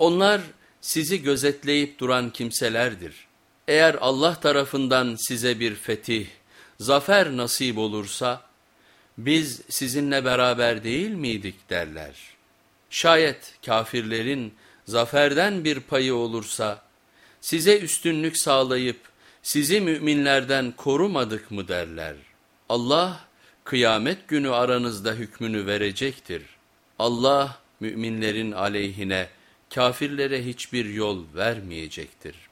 Onlar sizi gözetleyip duran kimselerdir. Eğer Allah tarafından size bir fetih, zafer nasip olursa, biz sizinle beraber değil miydik derler. Şayet kafirlerin zaferden bir payı olursa, size üstünlük sağlayıp sizi müminlerden korumadık mı derler. Allah kıyamet günü aranızda hükmünü verecektir. Allah müminlerin aleyhine kafirlere hiçbir yol vermeyecektir.